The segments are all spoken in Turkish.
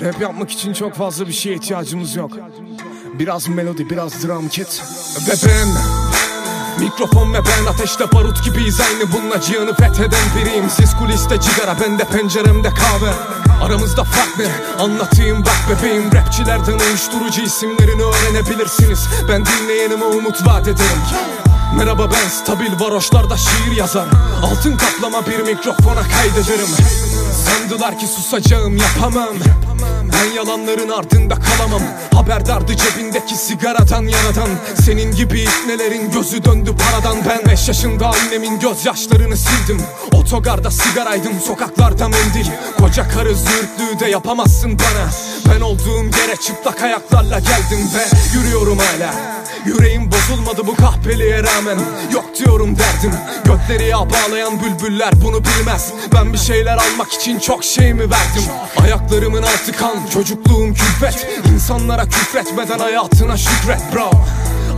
Rap yapmak için çok fazla bir şeye ihtiyacımız yok. Biraz melodi, biraz drum kit. Ve ben Mikrofon ve ben ateşte barut gibiyiz. Aynı bununla cihanı fetheden biriyim. Siz kuliste cigara ben de penceremde kahve. Aramızda fark ne? Anlatayım bak bebeğim. Rapçilerden uyuşturucu isimlerini öğrenebilirsiniz. Ben dinleyenime umut vaat ederim Merhaba ben stabil varoşlarda şiir yazar Altın kaplama bir mikrofona kaydederim. Sandılar ki susacağım yapamam. Ben yalanların ardında kalamam. Haberdardı cebindeki sigaradan yanadan Senin gibi iknelerin gözü döndü paradan. Ben 5 yaşında annemin gözyaşlarını sildim Otogarda sigaraydım sokaklarda mendil. Koca karı zürtlüğü de yapamazsın bana. Ben olduğum yere çıplak ayaklarla geldim ve yürüyorum hala. Yüreğim bozulmadı bu kahpeliğe rağmen. Yok diyorum derdim Gökleri ya bağlayan bülbüller bunu bilmez. Ben bir şeyler almak için çok şey mi verdim? Ayaklarımın altı kan çocukluğum külfet. İnsanlara küfretmeden hayatına şükret bro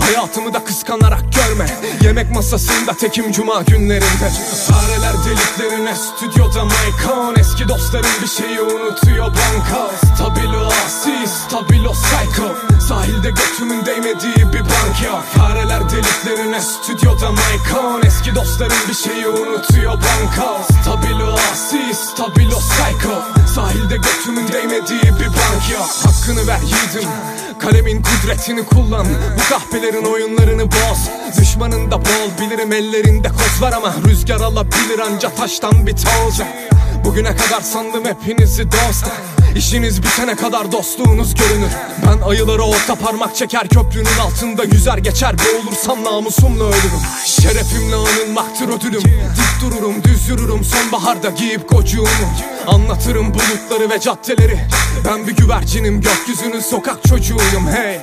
Hayatımı da kıskanarak görme. Yemek masasında tekim cuma günlerinde. Fareler deliklerine stüdyoda Maykon Eski dostlarım bir şeyi unutuyor banka. Stabilo asi, stabilo psycho. Sahilde götümün değmediği bir bank ya Fareler deliklerine stüdyoda Maykon Eski dostlarım bir şeyi unutuyor banka. Stabilo asi, stabilo psycho. Sahilde götümün değmediği bir bank ya Hakkını ver yiğidim. Kalemin kudretini kullan. Bu kahpelerin oyunlarını boz. Düşmanın da bol bilirim ellerinde koz var ama Rüzgar alabilir anca taştan bir toz Bugüne kadar sandım hepinizi dost İşiniz bitene kadar dostluğunuz görünür. Ben ayıları orta parmak çeker köprünün altında Yüzer geçer. Boğulursam namusumla ölürüm. Şerefimle anılmaktır ödülüm. Dik dururum düz yürürüm. Sonbaharda giyip kocuğumu Anlatırım bulutları ve caddeleri. Ben bir güvercinim gökyüzünün sokak çocuğuyum. Hey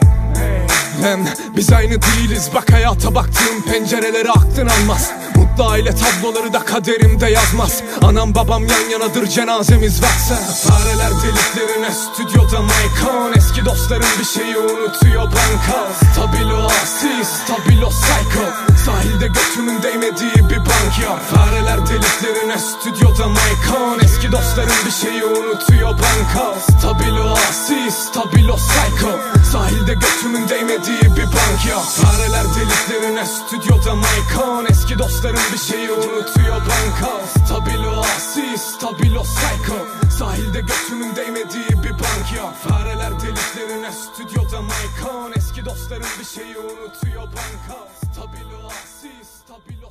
Hem biz aynı değiliz. Bak hayata baktığım pencereleri aklın almaz Mutlu aile tabloları da kaderimde yazmaz. Anam babam yan yanadır cenazemiz varsa. Fareler deliklerine stüdyoda Maykon Eski dostlarım bir şeyi unutuyor banka. Stabilo asi, stabilo psycho. Sahilde götümün değmediği bir bank ya Fareler deliklerine stüdyoda Maykon Eski dostlarım bir şeyi unutuyor banka. Stabilo asi, stabilo psycho. Sahilde götümün değmediği bank ya Fareler deliklerine stüdyoda Maykon Eski dostlarım bir şeyi unutuyor banka. Stabilo asi, stabilo psycho. Sahilde götümün değmediği bir bank ya. Fareler deliklerine stüdyoda Maykon Eski dostlarım bir şeyi unutuyor banka. Stabilo asi, stabilo